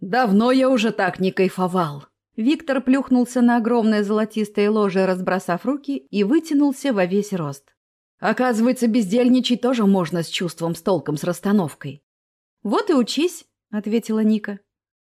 Давно я уже так не кайфовал. Виктор плюхнулся на огромное золотистое ложе, разбросав руки, и вытянулся во весь рост. Оказывается, бездельничать тоже можно с чувством, с толком, с расстановкой. «Вот и учись», — ответила Ника.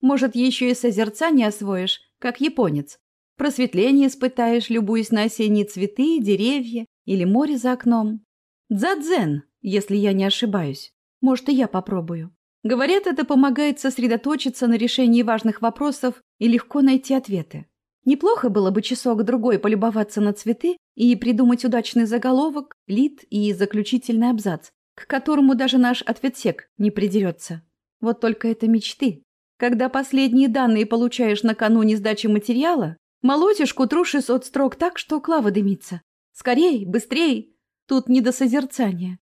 «Может, еще и созерцание освоишь, как японец. Просветление испытаешь, любуясь на осенние цветы, деревья или море за окном. Дзадзен, если я не ошибаюсь. Может, и я попробую. Говорят, это помогает сосредоточиться на решении важных вопросов и легко найти ответы. Неплохо было бы часок-другой полюбоваться на цветы и придумать удачный заголовок, лид и заключительный абзац, к которому даже наш ответсек не придерется. Вот только это мечты. Когда последние данные получаешь накануне сдачи материала, молотишь утру 600 строк так, что клава дымится. Скорей, быстрей! Тут не до созерцания.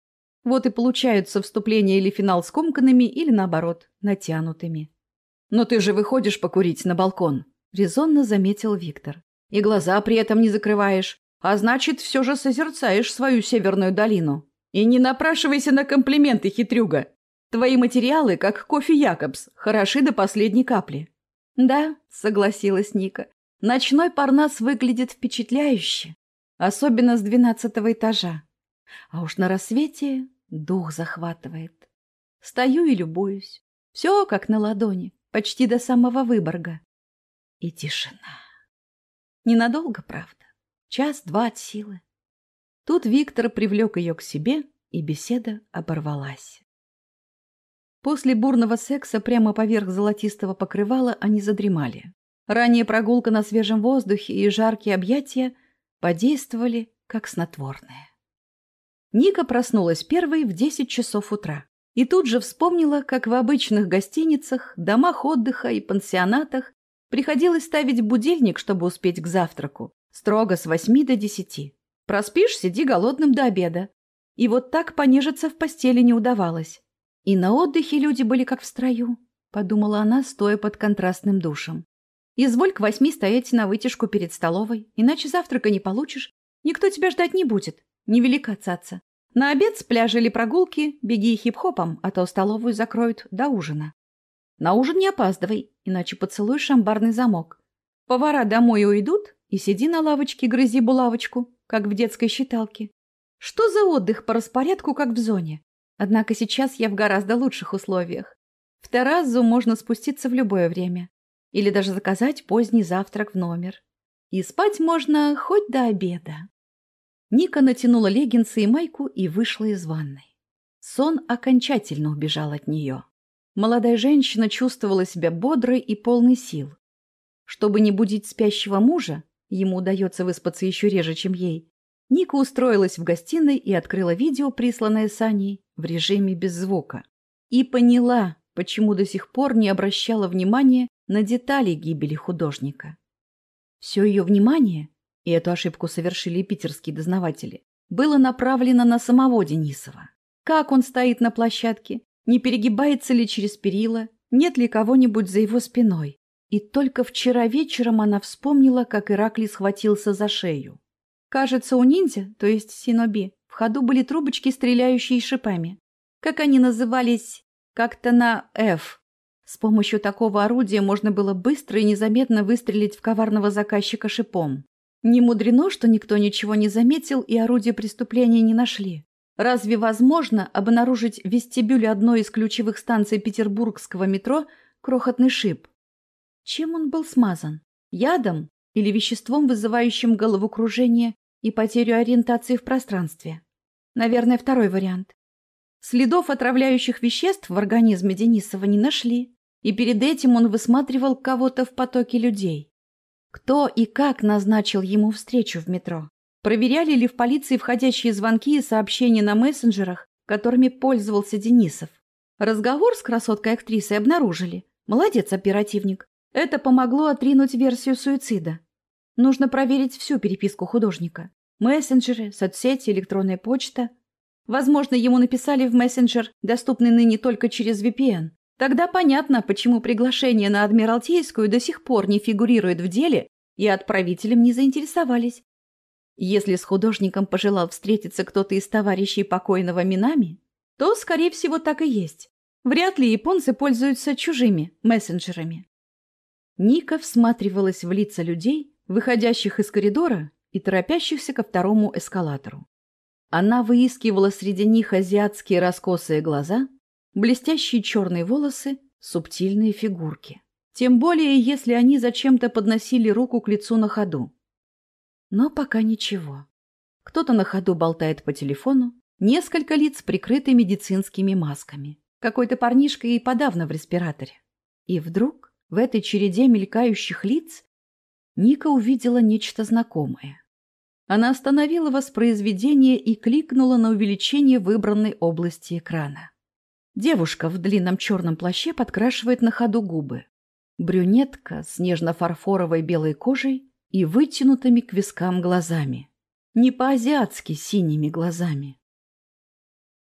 Вот и получаются вступления или финал скомканными, или наоборот, натянутыми. «Но ты же выходишь покурить на балкон», — резонно заметил Виктор. «И глаза при этом не закрываешь, а значит, все же созерцаешь свою северную долину. И не напрашивайся на комплименты, хитрюга. Твои материалы, как кофе Якобс, хороши до последней капли». «Да», — согласилась Ника, — «ночной парнас выглядит впечатляюще, особенно с двенадцатого этажа. А уж на рассвете Дух захватывает. Стою и любуюсь. Все как на ладони, почти до самого Выборга. И тишина. Ненадолго, правда. Час-два от силы. Тут Виктор привлек ее к себе, и беседа оборвалась. После бурного секса прямо поверх золотистого покрывала они задремали. Ранее прогулка на свежем воздухе и жаркие объятия подействовали как снотворное. Ника проснулась первой в 10 часов утра. И тут же вспомнила, как в обычных гостиницах, домах отдыха и пансионатах приходилось ставить будильник, чтобы успеть к завтраку, строго с 8 до 10. Проспишь, сиди голодным до обеда. И вот так понежиться в постели не удавалось. И на отдыхе люди были как в строю, подумала она, стоя под контрастным душем. Изволь к восьми стоять на вытяжку перед столовой, иначе завтрака не получишь. Никто тебя ждать не будет. Невелика цаца. На обед с пляжа или прогулки беги хип-хопом, а то столовую закроют до ужина. На ужин не опаздывай, иначе поцелуй шамбарный замок. Повара домой уйдут, и сиди на лавочке, грызи булавочку, как в детской считалке. Что за отдых по распорядку, как в зоне? Однако сейчас я в гораздо лучших условиях. В террасу можно спуститься в любое время. Или даже заказать поздний завтрак в номер. И спать можно хоть до обеда. Ника натянула леггинсы и майку и вышла из ванной. Сон окончательно убежал от нее. Молодая женщина чувствовала себя бодрой и полной сил. Чтобы не будить спящего мужа, ему удается выспаться еще реже, чем ей, Ника устроилась в гостиной и открыла видео, присланное Саней, в режиме без звука. И поняла, почему до сих пор не обращала внимания на детали гибели художника. Все ее внимание и эту ошибку совершили питерские дознаватели, было направлено на самого Денисова. Как он стоит на площадке, не перегибается ли через перила, нет ли кого-нибудь за его спиной. И только вчера вечером она вспомнила, как Ираклий схватился за шею. Кажется, у ниндзя, то есть синоби, в ходу были трубочки, стреляющие шипами. Как они назывались? Как-то на «Ф». С помощью такого орудия можно было быстро и незаметно выстрелить в коварного заказчика шипом. Не мудрено, что никто ничего не заметил и орудие преступления не нашли. Разве возможно обнаружить в вестибюле одной из ключевых станций петербургского метро крохотный шип? Чем он был смазан? Ядом или веществом, вызывающим головокружение и потерю ориентации в пространстве? Наверное, второй вариант. Следов отравляющих веществ в организме Денисова не нашли, и перед этим он высматривал кого-то в потоке людей. Кто и как назначил ему встречу в метро? Проверяли ли в полиции входящие звонки и сообщения на мессенджерах, которыми пользовался Денисов? Разговор с красоткой-актрисой обнаружили. Молодец, оперативник. Это помогло отринуть версию суицида. Нужно проверить всю переписку художника. Мессенджеры, соцсети, электронная почта. Возможно, ему написали в мессенджер, доступный ныне только через VPN. Тогда понятно, почему приглашение на Адмиралтейскую до сих пор не фигурирует в деле и отправителем не заинтересовались. Если с художником пожелал встретиться кто-то из товарищей покойного Минами, то, скорее всего, так и есть. Вряд ли японцы пользуются чужими мессенджерами. Ника всматривалась в лица людей, выходящих из коридора и торопящихся ко второму эскалатору. Она выискивала среди них азиатские раскосые глаза, блестящие черные волосы, субтильные фигурки. Тем более, если они зачем-то подносили руку к лицу на ходу. Но пока ничего. Кто-то на ходу болтает по телефону, несколько лиц прикрыты медицинскими масками. Какой-то парнишка и подавно в респираторе. И вдруг в этой череде мелькающих лиц Ника увидела нечто знакомое. Она остановила воспроизведение и кликнула на увеличение выбранной области экрана. Девушка в длинном черном плаще подкрашивает на ходу губы. Брюнетка с нежно-фарфоровой белой кожей и вытянутыми к вискам глазами. Не по-азиатски синими глазами,